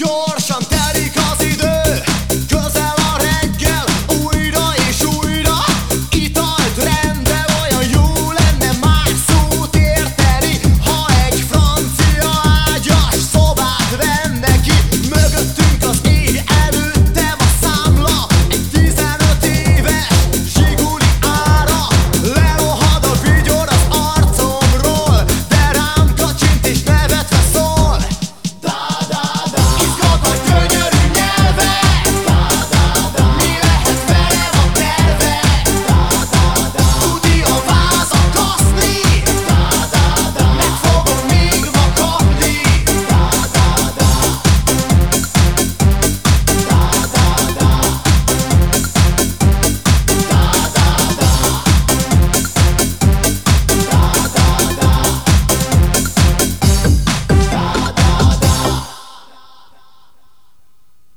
your